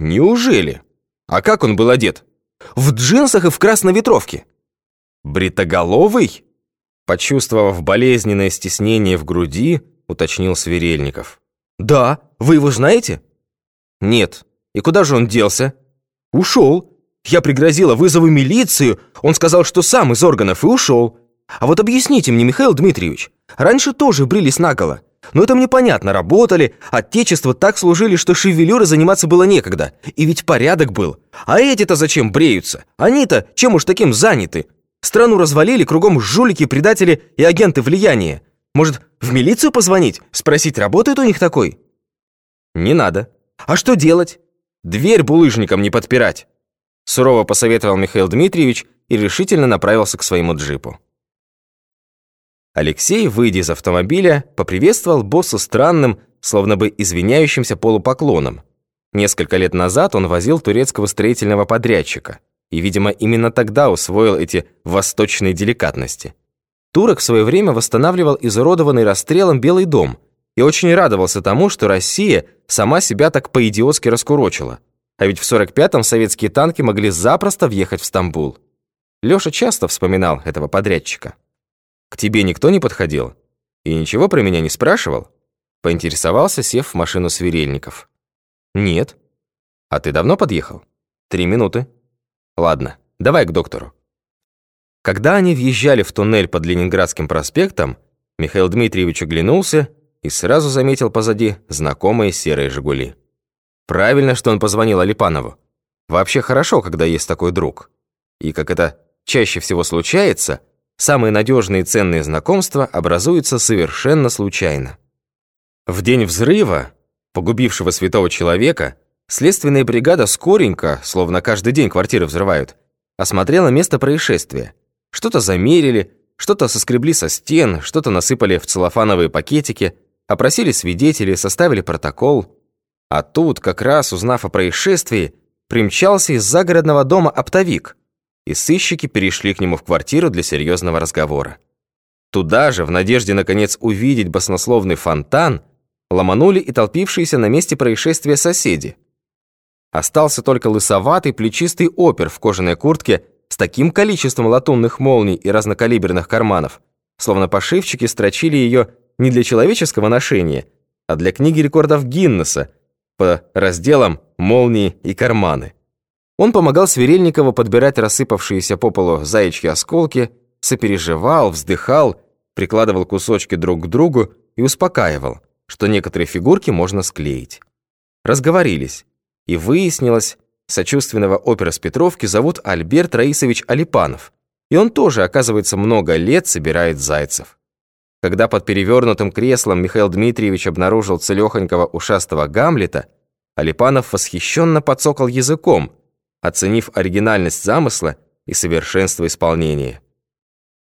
Неужели? А как он был одет? В джинсах и в красной ветровке. Бритоголовый? Почувствовав болезненное стеснение в груди, уточнил Сверельников. «Да, вы его знаете?» «Нет. И куда же он делся?» «Ушел. Я пригрозила вызову милицию, он сказал, что сам из органов, и ушел. А вот объясните мне, Михаил Дмитриевич, раньше тоже брились наголо. Но это мне понятно, работали, отечество так служили, что шевелюры заниматься было некогда. И ведь порядок был. А эти-то зачем бреются? Они-то чем уж таким заняты? Страну развалили, кругом жулики, предатели и агенты влияния. Может, в милицию позвонить, спросить, работает у них такой? Не надо. А что делать? Дверь булыжником не подпирать. Сурово посоветовал Михаил Дмитриевич и решительно направился к своему джипу. Алексей, выйдя из автомобиля, поприветствовал босса странным, словно бы извиняющимся полупоклоном. Несколько лет назад он возил турецкого строительного подрядчика и, видимо, именно тогда усвоил эти восточные деликатности. Турок в свое время восстанавливал изуродованный расстрелом Белый дом и очень радовался тому, что Россия сама себя так по-идиотски раскурочила. А ведь в 45-м советские танки могли запросто въехать в Стамбул. Лёша часто вспоминал этого подрядчика. «К тебе никто не подходил? И ничего про меня не спрашивал?» Поинтересовался, сев в машину Сверельников. «Нет». «А ты давно подъехал?» «Три минуты». «Ладно, давай к доктору». Когда они въезжали в туннель под Ленинградским проспектом, Михаил Дмитриевич оглянулся и сразу заметил позади знакомые серые «Жигули». Правильно, что он позвонил Алипанову. Вообще хорошо, когда есть такой друг. И как это чаще всего случается – самые надежные и ценные знакомства образуются совершенно случайно. В день взрыва, погубившего святого человека, следственная бригада скоренько, словно каждый день квартиры взрывают, осмотрела место происшествия. Что-то замерили, что-то соскребли со стен, что-то насыпали в целлофановые пакетики, опросили свидетелей, составили протокол. А тут, как раз узнав о происшествии, примчался из загородного дома оптовик – и сыщики перешли к нему в квартиру для серьезного разговора. Туда же, в надежде наконец увидеть баснословный фонтан, ломанули и толпившиеся на месте происшествия соседи. Остался только лысоватый плечистый опер в кожаной куртке с таким количеством латунных молний и разнокалиберных карманов, словно пошивчики строчили ее не для человеческого ношения, а для книги рекордов Гиннесса по разделам «Молнии и карманы». Он помогал Сверельникову подбирать рассыпавшиеся по полу заячьи осколки, сопереживал, вздыхал, прикладывал кусочки друг к другу и успокаивал, что некоторые фигурки можно склеить. Разговорились, и выяснилось, сочувственного опера с Петровки зовут Альберт Раисович Алипанов, и он тоже, оказывается, много лет собирает зайцев. Когда под перевернутым креслом Михаил Дмитриевич обнаружил целехонького ушастого Гамлета, Алипанов восхищенно подсокал языком – оценив оригинальность замысла и совершенство исполнения.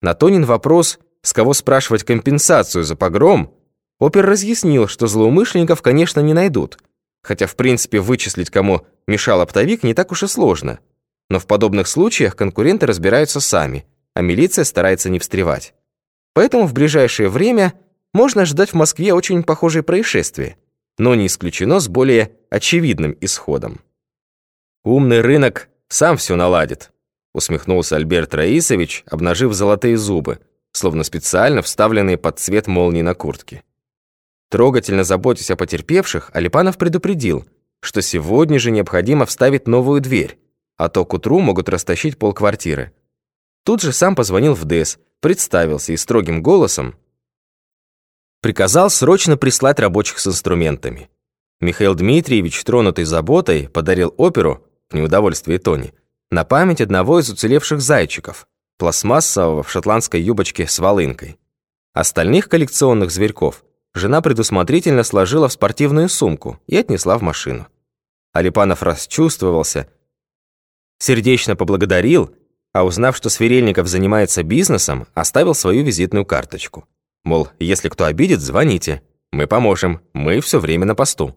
На Тонин вопрос, с кого спрашивать компенсацию за погром, опер разъяснил, что злоумышленников, конечно, не найдут, хотя, в принципе, вычислить, кому мешал оптовик, не так уж и сложно. Но в подобных случаях конкуренты разбираются сами, а милиция старается не встревать. Поэтому в ближайшее время можно ждать в Москве очень похожие происшествия, но не исключено с более очевидным исходом. «Умный рынок сам все наладит», усмехнулся Альберт Раисович, обнажив золотые зубы, словно специально вставленные под цвет молнии на куртке. Трогательно заботясь о потерпевших, Алипанов предупредил, что сегодня же необходимо вставить новую дверь, а то к утру могут растащить полквартиры. Тут же сам позвонил в ДЭС, представился и строгим голосом приказал срочно прислать рабочих с инструментами. Михаил Дмитриевич, тронутый заботой, подарил оперу в неудовольствии Тони, на память одного из уцелевших зайчиков, пластмассового в шотландской юбочке с волынкой. Остальных коллекционных зверьков жена предусмотрительно сложила в спортивную сумку и отнесла в машину. Алипанов расчувствовался, сердечно поблагодарил, а узнав, что Сверельников занимается бизнесом, оставил свою визитную карточку. Мол, если кто обидит, звоните, мы поможем, мы все время на посту.